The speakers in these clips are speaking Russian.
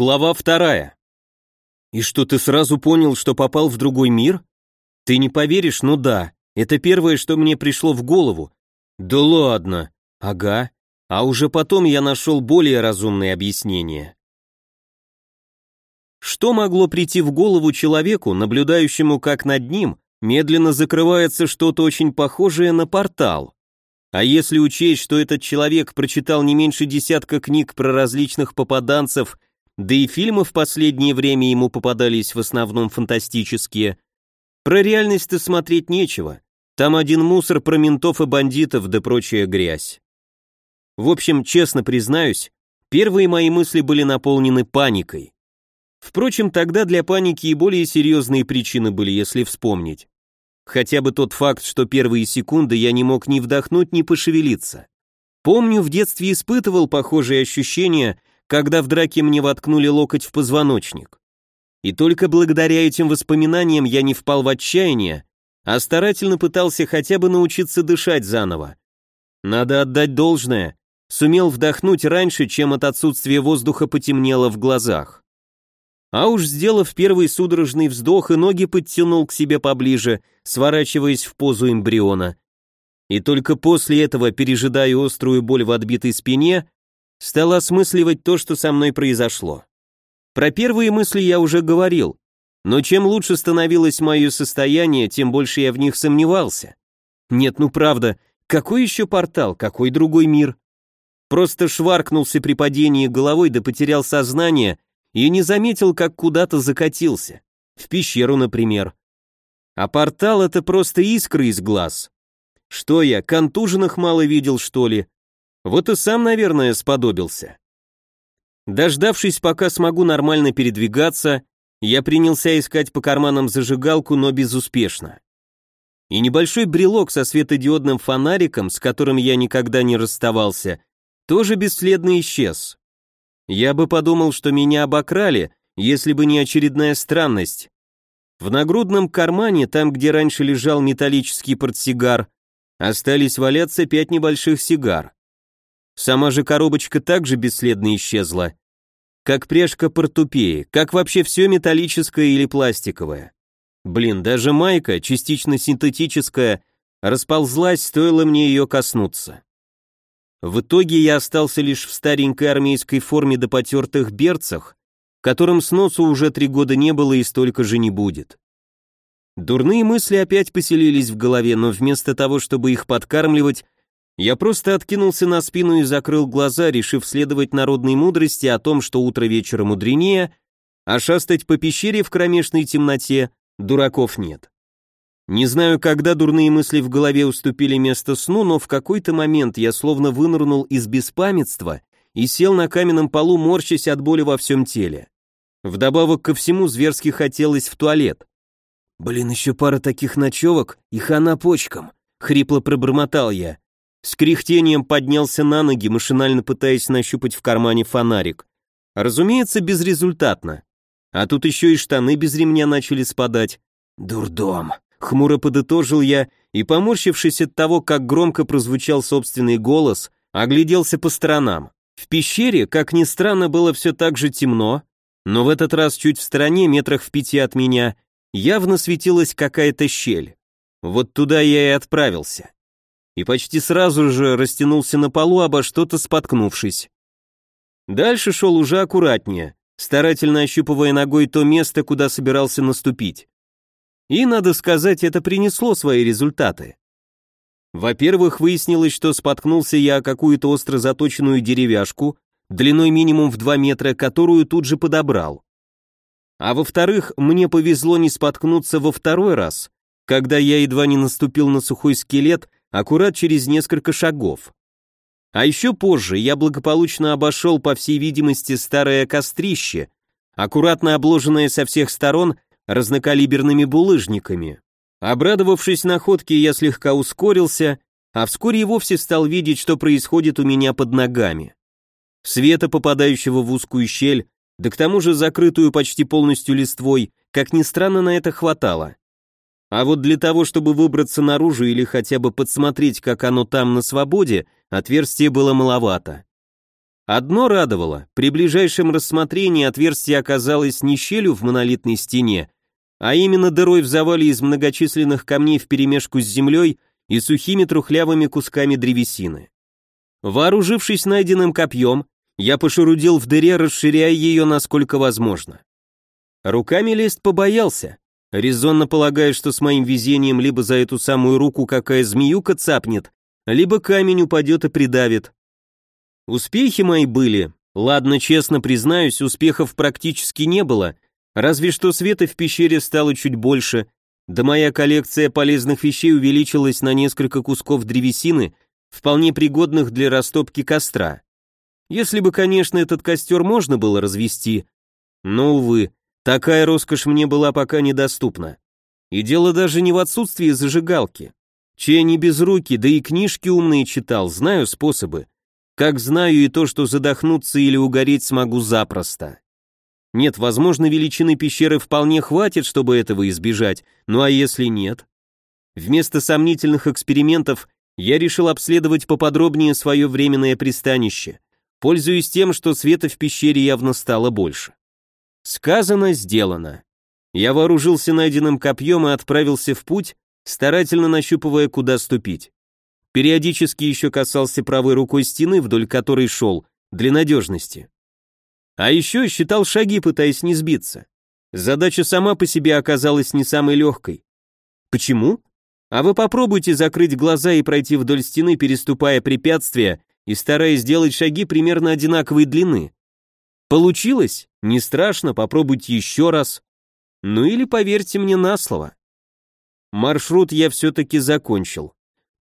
Глава вторая. И что, ты сразу понял, что попал в другой мир? Ты не поверишь, ну да. Это первое, что мне пришло в голову. Да ладно. Ага. А уже потом я нашел более разумное объяснение. Что могло прийти в голову человеку, наблюдающему, как над ним медленно закрывается что-то очень похожее на портал? А если учесть, что этот человек прочитал не меньше десятка книг про различных попаданцев да и фильмы в последнее время ему попадались в основном фантастические. Про реальность-то смотреть нечего. Там один мусор про ментов и бандитов да прочая грязь. В общем, честно признаюсь, первые мои мысли были наполнены паникой. Впрочем, тогда для паники и более серьезные причины были, если вспомнить. Хотя бы тот факт, что первые секунды я не мог ни вдохнуть, ни пошевелиться. Помню, в детстве испытывал похожие ощущения, когда в драке мне воткнули локоть в позвоночник. И только благодаря этим воспоминаниям я не впал в отчаяние, а старательно пытался хотя бы научиться дышать заново. Надо отдать должное, сумел вдохнуть раньше, чем от отсутствия воздуха потемнело в глазах. А уж сделав первый судорожный вздох и ноги подтянул к себе поближе, сворачиваясь в позу эмбриона. И только после этого, пережидая острую боль в отбитой спине, стал осмысливать то, что со мной произошло. Про первые мысли я уже говорил, но чем лучше становилось мое состояние, тем больше я в них сомневался. Нет, ну правда, какой еще портал, какой другой мир? Просто шваркнулся при падении головой да потерял сознание и не заметил, как куда-то закатился. В пещеру, например. А портал — это просто искры из глаз. Что я, контуженных мало видел, что ли? Вот и сам, наверное, сподобился. Дождавшись, пока смогу нормально передвигаться, я принялся искать по карманам зажигалку, но безуспешно. И небольшой брелок со светодиодным фонариком, с которым я никогда не расставался, тоже бесследно исчез. Я бы подумал, что меня обокрали, если бы не очередная странность. В нагрудном кармане, там, где раньше лежал металлический портсигар, остались валяться пять небольших сигар. Сама же коробочка также бесследно исчезла. Как пряжка портупеи, как вообще все металлическое или пластиковое. Блин, даже майка, частично синтетическая, расползлась, стоило мне ее коснуться. В итоге я остался лишь в старенькой армейской форме до потертых берцах, которым сносу уже три года не было и столько же не будет. Дурные мысли опять поселились в голове, но вместо того, чтобы их подкармливать, я просто откинулся на спину и закрыл глаза, решив следовать народной мудрости о том, что утро вечера мудренее, а шастать по пещере в кромешной темноте дураков нет. Не знаю, когда дурные мысли в голове уступили место сну, но в какой-то момент я словно вынырнул из беспамятства и сел на каменном полу, морщась от боли во всем теле. Вдобавок ко всему зверски хотелось в туалет. «Блин, еще пара таких ночевок и хана почкам», — хрипло пробормотал я. С кряхтением поднялся на ноги, машинально пытаясь нащупать в кармане фонарик. Разумеется, безрезультатно. А тут еще и штаны без ремня начали спадать. Дурдом. Хмуро подытожил я и, поморщившись от того, как громко прозвучал собственный голос, огляделся по сторонам. В пещере, как ни странно, было все так же темно, но в этот раз чуть в стороне, метрах в пяти от меня, явно светилась какая-то щель. Вот туда я и отправился и почти сразу же растянулся на полу, обо что-то споткнувшись. Дальше шел уже аккуратнее, старательно ощупывая ногой то место, куда собирался наступить. И, надо сказать, это принесло свои результаты. Во-первых, выяснилось, что споткнулся я о какую-то остро заточенную деревяшку, длиной минимум в 2 метра, которую тут же подобрал. А во-вторых, мне повезло не споткнуться во второй раз, когда я едва не наступил на сухой скелет, аккурат через несколько шагов. А еще позже я благополучно обошел, по всей видимости, старое кострище, аккуратно обложенное со всех сторон разнокалиберными булыжниками. Обрадовавшись находке, я слегка ускорился, а вскоре и вовсе стал видеть, что происходит у меня под ногами. Света, попадающего в узкую щель, да к тому же закрытую почти полностью листвой, как ни странно, на это хватало. А вот для того, чтобы выбраться наружу или хотя бы подсмотреть, как оно там на свободе, отверстие было маловато. Одно радовало, при ближайшем рассмотрении отверстие оказалось не щелью в монолитной стене, а именно дырой в завале из многочисленных камней вперемешку с землей и сухими трухлявыми кусками древесины. Вооружившись найденным копьем, я пошурудил в дыре, расширяя ее насколько возможно. Руками лезть побоялся, резонно полагая, что с моим везением либо за эту самую руку какая змеюка цапнет, либо камень упадет и придавит. Успехи мои были, ладно, честно признаюсь, успехов практически не было, разве что света в пещере стало чуть больше, да моя коллекция полезных вещей увеличилась на несколько кусков древесины, вполне пригодных для растопки костра. Если бы, конечно, этот костер можно было развести, но, увы, такая роскошь мне была пока недоступна. И дело даже не в отсутствии зажигалки. Чей не без руки, да и книжки умные читал, знаю способы. Как знаю и то, что задохнуться или угореть смогу запросто. Нет, возможно, величины пещеры вполне хватит, чтобы этого избежать, ну а если нет? Вместо сомнительных экспериментов я решил обследовать поподробнее свое временное пристанище, пользуясь тем, что света в пещере явно стало больше. Сказано, сделано. Я вооружился найденным копьем и отправился в путь, старательно нащупывая, куда ступить. Периодически еще касался правой рукой стены, вдоль которой шел, для надежности. А еще считал шаги, пытаясь не сбиться. Задача сама по себе оказалась не самой легкой. Почему? А вы попробуйте закрыть глаза и пройти вдоль стены, переступая препятствия и стараясь сделать шаги примерно одинаковой длины. Получилось? Не страшно, попробуйте еще раз. Ну или поверьте мне на слово. Маршрут я все-таки закончил.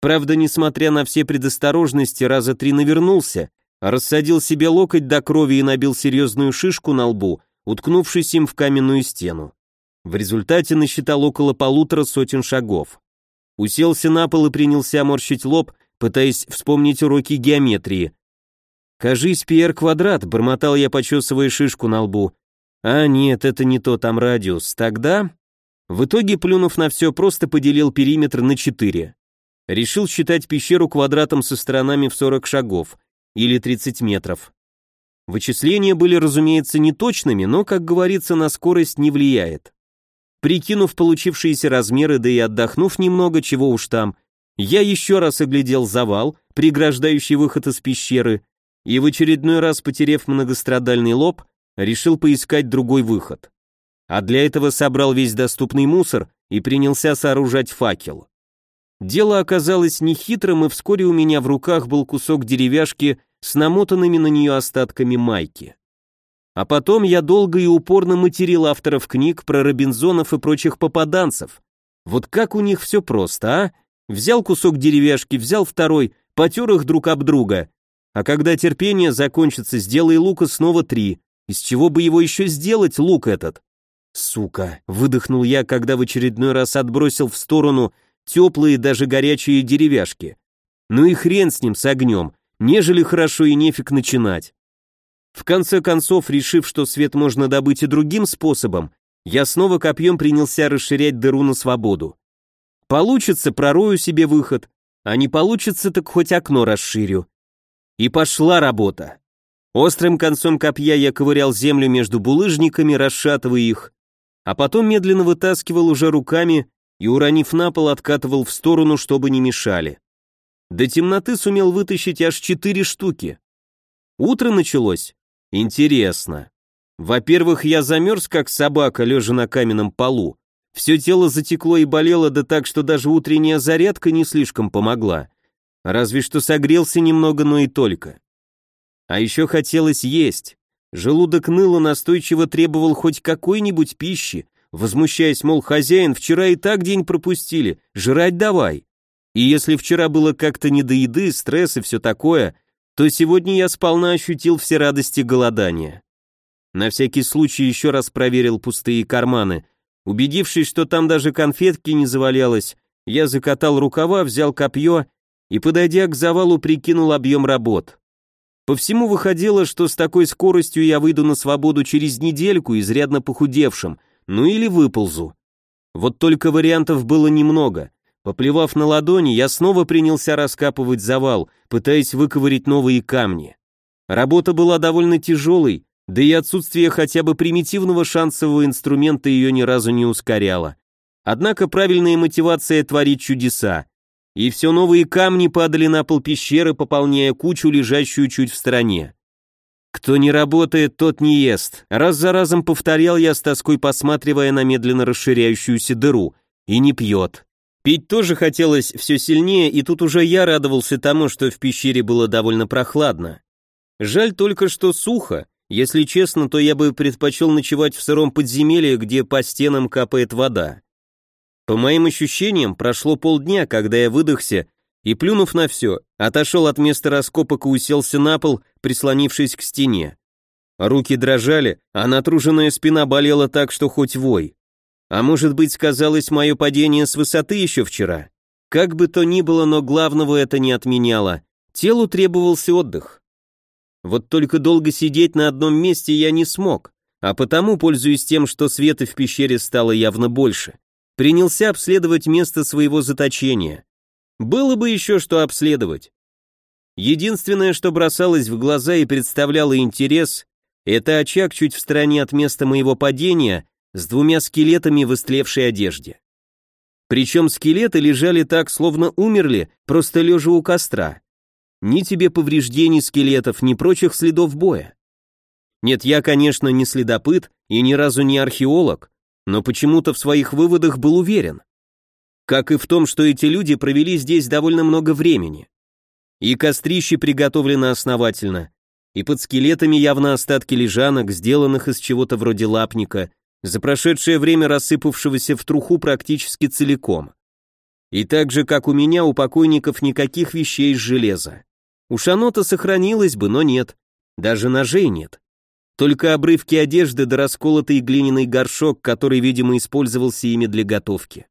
Правда, несмотря на все предосторожности, раза три навернулся, рассадил себе локоть до крови и набил серьезную шишку на лбу, уткнувшись им в каменную стену. В результате насчитал около полутора сотен шагов. Уселся на пол и принялся морщить лоб, пытаясь вспомнить уроки геометрии. «Кажись, Пьер квадрат», — бормотал я, почесывая шишку на лбу. «А нет, это не то, там радиус. Тогда...» В итоге, плюнув на все, просто поделил периметр на четыре. Решил считать пещеру квадратом со сторонами в 40 шагов, или 30 метров. Вычисления были, разумеется, неточными, но, как говорится, на скорость не влияет. Прикинув получившиеся размеры, да и отдохнув немного, чего уж там, я еще раз оглядел завал, преграждающий выход из пещеры, и в очередной раз, потеряв многострадальный лоб, решил поискать другой выход. А для этого собрал весь доступный мусор и принялся сооружать факел. Дело оказалось нехитрым, и вскоре у меня в руках был кусок деревяшки с намотанными на нее остатками майки. А потом я долго и упорно материл авторов книг про Робинзонов и прочих попаданцев. Вот как у них все просто, а? Взял кусок деревяшки, взял второй, потер их друг об друга. А когда терпение закончится, сделай лука снова три. Из чего бы его еще сделать, лук этот? Сука, выдохнул я, когда в очередной раз отбросил в сторону теплые, даже горячие деревяшки. Ну и хрен с ним, с огнем, нежели хорошо и нефиг начинать. В конце концов, решив, что свет можно добыть и другим способом, я снова копьем принялся расширять дыру на свободу. Получится, пророю себе выход, а не получится, так хоть окно расширю. И пошла работа. Острым концом копья я ковырял землю между булыжниками, расшатывая их, а потом медленно вытаскивал уже руками и, уронив на пол, откатывал в сторону, чтобы не мешали. До темноты сумел вытащить аж четыре штуки. Утро началось. Интересно. Во-первых, я замерз, как собака, лежа на каменном полу. Все тело затекло и болело, да так, что даже утренняя зарядка не слишком помогла. Разве что согрелся немного, но и только. А еще хотелось есть. Желудок ныло настойчиво требовал хоть какой-нибудь пищи, возмущаясь, мол, хозяин, вчера и так день пропустили, жрать давай. И если вчера было как-то не до еды, стресс и все такое, то сегодня я сполна ощутил все радости голодания. На всякий случай еще раз проверил пустые карманы. Убедившись, что там даже конфетки не завалялось, я закатал рукава, взял копье и, подойдя к завалу, прикинул объем работ. По всему выходило, что с такой скоростью я выйду на свободу через недельку, изрядно похудевшим – ну или выползу. Вот только вариантов было немного. Поплевав на ладони, я снова принялся раскапывать завал, пытаясь выковырить новые камни. Работа была довольно тяжелой, да и отсутствие хотя бы примитивного шансового инструмента ее ни разу не ускоряло. Однако правильная мотивация творит чудеса. И все новые камни падали на пол пещеры, пополняя кучу, лежащую чуть в стороне. «Кто не работает, тот не ест», раз за разом повторял я с тоской, посматривая на медленно расширяющуюся дыру, и не пьет. Пить тоже хотелось все сильнее, и тут уже я радовался тому, что в пещере было довольно прохладно. Жаль только, что сухо. Если честно, то я бы предпочел ночевать в сыром подземелье, где по стенам капает вода. По моим ощущениям, прошло полдня, когда я выдохся и, плюнув на все, отошел от места раскопок и уселся на пол, прислонившись к стене. Руки дрожали, а натруженная спина болела так, что хоть вой. А может быть, сказалось мое падение с высоты еще вчера? Как бы то ни было, но главного это не отменяло. Телу требовался отдых. Вот только долго сидеть на одном месте я не смог, а потому, пользуясь тем, что света в пещере стало явно больше, принялся обследовать место своего заточения. Было бы еще что обследовать. Единственное, что бросалось в глаза и представляло интерес, это очаг чуть в стороне от места моего падения с двумя скелетами в истлевшей одежде. Причем скелеты лежали так, словно умерли, просто лежа у костра. Ни тебе повреждений скелетов, ни прочих следов боя. Нет, я, конечно, не следопыт и ни разу не археолог, но почему-то в своих выводах был уверен. Как и в том, что эти люди провели здесь довольно много времени. И кострище приготовлено основательно, и под скелетами явно остатки лежанок, сделанных из чего-то вроде лапника, за прошедшее время рассыпавшегося в труху практически целиком. И так же, как у меня, у покойников никаких вещей из железа. У Шанота сохранилось бы, но нет. Даже ножей нет. Только обрывки одежды да расколотый глиняный горшок, который, видимо, использовался ими для готовки.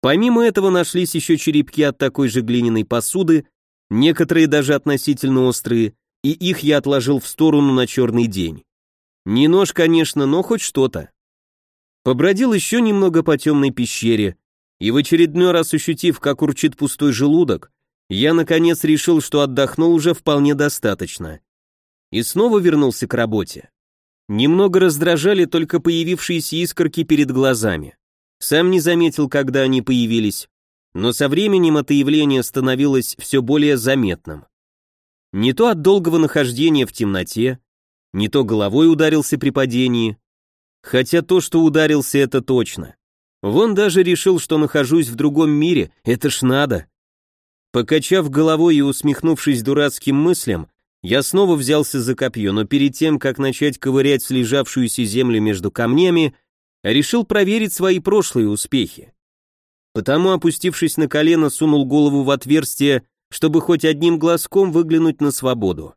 Помимо этого нашлись еще черепки от такой же глиняной посуды, некоторые даже относительно острые, и их я отложил в сторону на черный день. Не нож, конечно, но хоть что-то. Побродил еще немного по темной пещере, и в очередной раз ощутив, как урчит пустой желудок, я наконец решил, что отдохнул уже вполне достаточно и снова вернулся к работе. Немного раздражали только появившиеся искорки перед глазами. Сам не заметил, когда они появились, но со временем это явление становилось все более заметным. Не то от долгого нахождения в темноте, не то головой ударился при падении, хотя то, что ударился, это точно. Вон даже решил, что нахожусь в другом мире, это ж надо. Покачав головой и усмехнувшись дурацким мыслям, я снова взялся за копье, но перед тем, как начать ковырять слежавшуюся землю между камнями, решил проверить свои прошлые успехи. Потому, опустившись на колено, сунул голову в отверстие, чтобы хоть одним глазком выглянуть на свободу.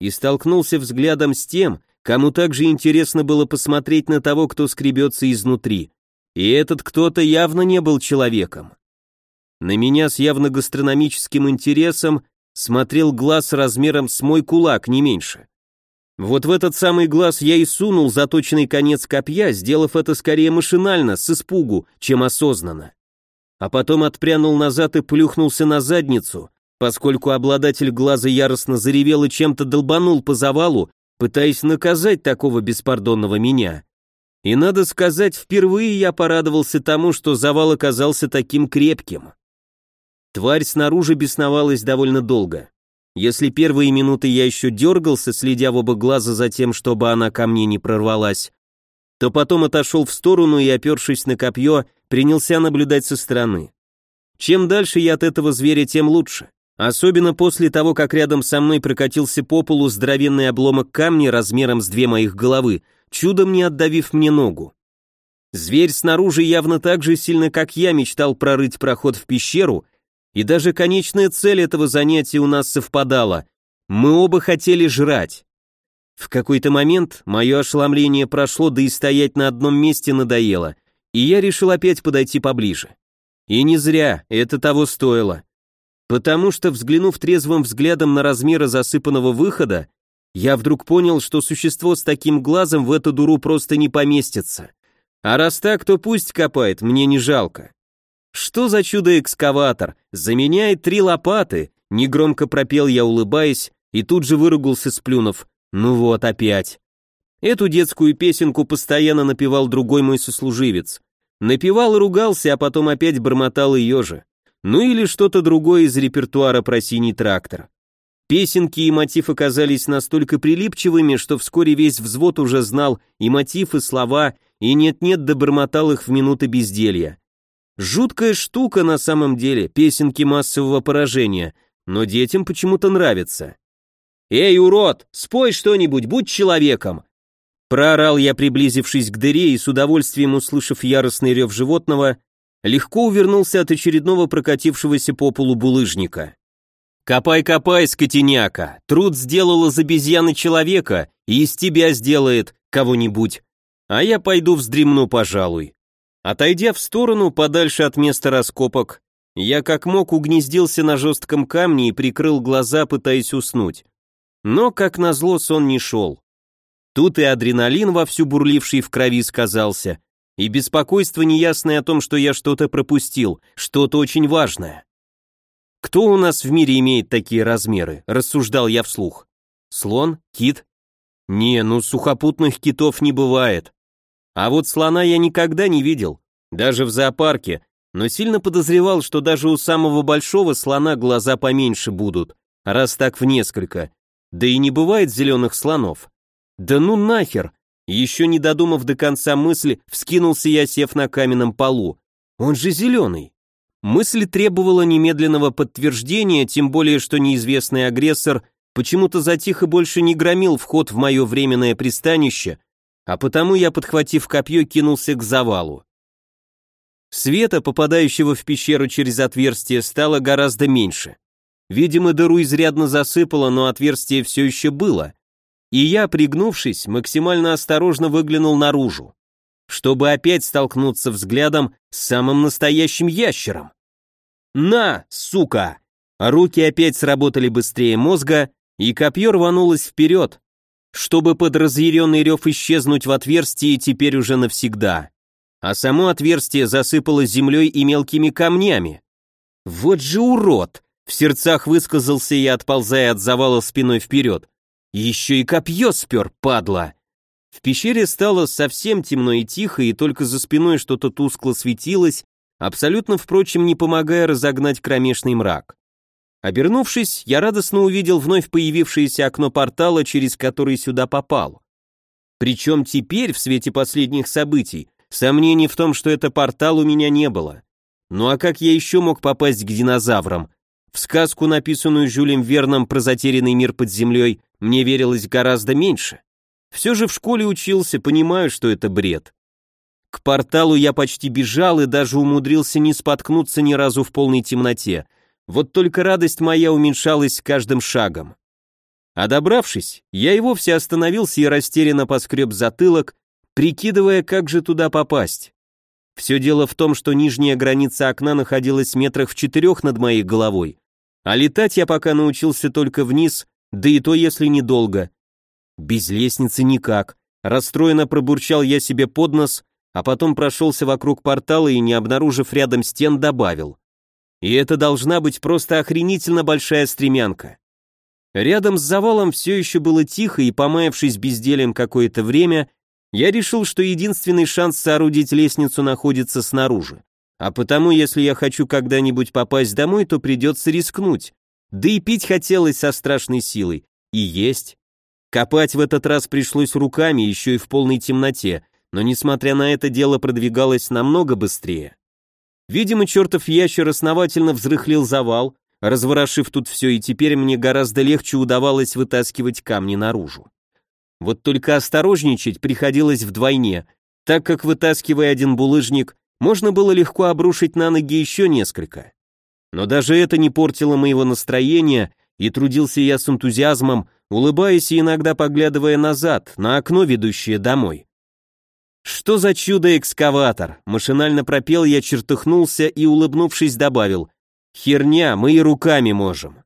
И столкнулся взглядом с тем, кому также интересно было посмотреть на того, кто скребется изнутри. И этот кто-то явно не был человеком. На меня с явно гастрономическим интересом смотрел глаз размером с мой кулак, не меньше. Вот в этот самый глаз я и сунул заточенный конец копья, сделав это скорее машинально, с испугу, чем осознанно. А потом отпрянул назад и плюхнулся на задницу, поскольку обладатель глаза яростно заревел и чем-то долбанул по завалу, пытаясь наказать такого беспардонного меня. И надо сказать, впервые я порадовался тому, что завал оказался таким крепким. Тварь снаружи бесновалась довольно долго. Если первые минуты я еще дергался, следя в оба глаза за тем, чтобы она ко мне не прорвалась, то потом отошел в сторону и, опершись на копье, принялся наблюдать со стороны. Чем дальше я от этого зверя, тем лучше. Особенно после того, как рядом со мной прокатился по полу здоровенный обломок камня размером с две моих головы, чудом не отдавив мне ногу. Зверь снаружи явно так же сильно, как я, мечтал прорыть проход в пещеру и даже конечная цель этого занятия у нас совпадала. Мы оба хотели жрать. В какой-то момент мое ошеломление прошло, да и стоять на одном месте надоело, и я решил опять подойти поближе. И не зря, это того стоило. Потому что, взглянув трезвым взглядом на размеры засыпанного выхода, я вдруг понял, что существо с таким глазом в эту дуру просто не поместится. А раз так, то пусть копает, мне не жалко. Что за чудо-экскаватор? Заменяет три лопаты, негромко пропел я, улыбаясь, и тут же выругался, сплюнув. Ну вот, опять. Эту детскую песенку постоянно напевал другой мой сослуживец. Напевал и ругался, а потом опять бормотал ее же. Ну или что-то другое из репертуара про синий трактор. Песенки и мотив оказались настолько прилипчивыми, что вскоре весь взвод уже знал и мотив, и слова, и нет-нет добормотал их в минуты безделья. Жуткая штука на самом деле, песенки массового поражения, но детям почему-то нравится. «Эй, урод, спой что-нибудь, будь человеком!» Проорал я, приблизившись к дыре и с удовольствием услышав яростный рев животного, легко увернулся от очередного прокатившегося по полу булыжника. «Копай, копай, скотиняка! Труд сделал из обезьяны человека, и из тебя сделает кого-нибудь. А я пойду вздремну, пожалуй». Отойдя в сторону, подальше от места раскопок, я как мог угнездился на жестком камне и прикрыл глаза, пытаясь уснуть. Но, как назло, сон не шел. Тут и адреналин, вовсю бурливший в крови, сказался, и беспокойство неясное о том, что я что-то пропустил, что-то очень важное. «Кто у нас в мире имеет такие размеры?» – рассуждал я вслух. «Слон? Кит?» «Не, ну сухопутных китов не бывает. А вот слона я никогда не видел, даже в зоопарке, но сильно подозревал, что даже у самого большого слона глаза поменьше будут, раз так в несколько. Да и не бывает зеленых слонов. Да ну нахер! Еще не додумав до конца мысли, вскинулся я, сев на каменном полу. Он же зеленый. Мысль требовала немедленного подтверждения, тем более, что неизвестный агрессор почему-то затих и больше не громил вход в мое временное пристанище, а потому я, подхватив копье, кинулся к завалу. Света, попадающего в пещеру через отверстие, стало гораздо меньше. Видимо, дыру изрядно засыпало, но отверстие все еще было. И я, пригнувшись, максимально осторожно выглянул наружу, чтобы опять столкнуться взглядом с самым настоящим ящером. «На, сука!» Руки опять сработали быстрее мозга, и копье рванулось вперед, чтобы под разъяренный рев исчезнуть в отверстии теперь уже навсегда. А само отверстие засыпалось землей и мелкими камнями. «Вот же урод!» — в сердцах высказался я, отползая от завала спиной вперед. «Еще и копье спер, падла!» В пещере стало совсем темно и тихо, и только за спиной что-то тускло светилось, абсолютно, впрочем, не помогая разогнать кромешный мрак. Обернувшись, я радостно увидел вновь появившееся окно портала, через который сюда попал. Причем теперь, в свете последних событий, сомнений в том, что это портал у меня не было. Ну а как я еще мог попасть к динозаврам? В сказку, написанную Жюлем Верном про затерянный мир под землей, мне верилось гораздо меньше. Все же в школе учился, понимаю, что это бред. К порталу я почти бежал и даже умудрился не споткнуться ни разу в полной темноте — вот только радость моя уменьшалась с каждым шагом. А добравшись, я и вовсе остановился и растерянно поскреб затылок, прикидывая, как же туда попасть. Все дело в том, что нижняя граница окна находилась метрах в четырех над моей головой, а летать я пока научился только вниз, да и то если недолго. Без лестницы никак. Расстроенно пробурчал я себе под нос, а потом прошелся вокруг портала и, не обнаружив рядом стен, добавил. И это должна быть просто охренительно большая стремянка. Рядом с завалом все еще было тихо, и, помаявшись бездельем какое-то время, я решил, что единственный шанс соорудить лестницу находится снаружи. А потому, если я хочу когда-нибудь попасть домой, то придется рискнуть. Да и пить хотелось со страшной силой. И есть. Копать в этот раз пришлось руками, еще и в полной темноте, но, несмотря на это, дело продвигалось намного быстрее. Видимо, чертов ящер основательно взрыхлил завал, разворошив тут все, и теперь мне гораздо легче удавалось вытаскивать камни наружу. Вот только осторожничать приходилось вдвойне, так как, вытаскивая один булыжник, можно было легко обрушить на ноги еще несколько. Но даже это не портило моего настроения, и трудился я с энтузиазмом, улыбаясь и иногда поглядывая назад, на окно, ведущее домой. «Что за чудо-экскаватор?» Машинально пропел я, чертыхнулся и, улыбнувшись, добавил. «Херня, мы и руками можем».